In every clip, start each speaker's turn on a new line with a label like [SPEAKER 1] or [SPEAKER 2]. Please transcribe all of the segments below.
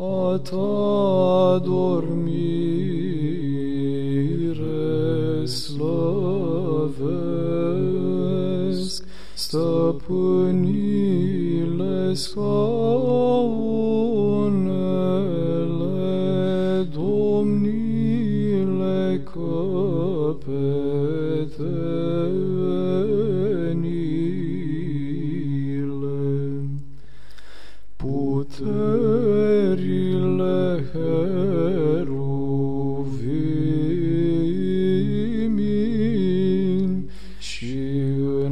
[SPEAKER 1] a ta dormire slăvesc stăpânile scaunele domnile căpetenile. Putere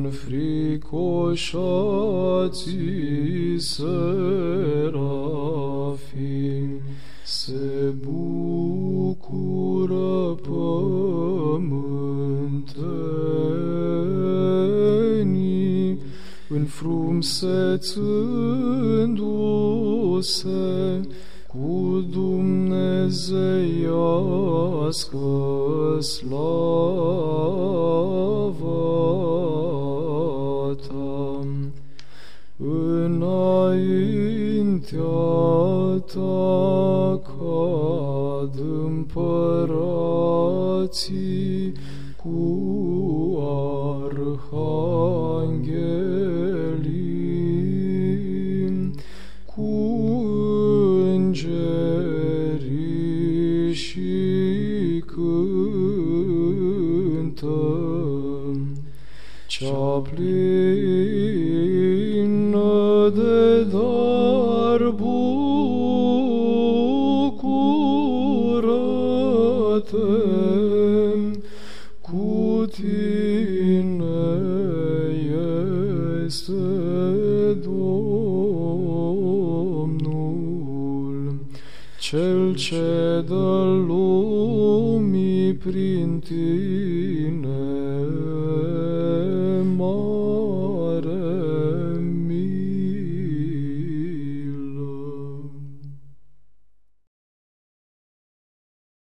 [SPEAKER 1] înfricoșații serafim se bucură pământenii înfrumsețându-se cu dumnezeiască slava Înaintea ta cad împărații cu arhanghelii, cu îngerii și de dar bucurate cu tine este Domnul. Cel ce dă lumii prin tine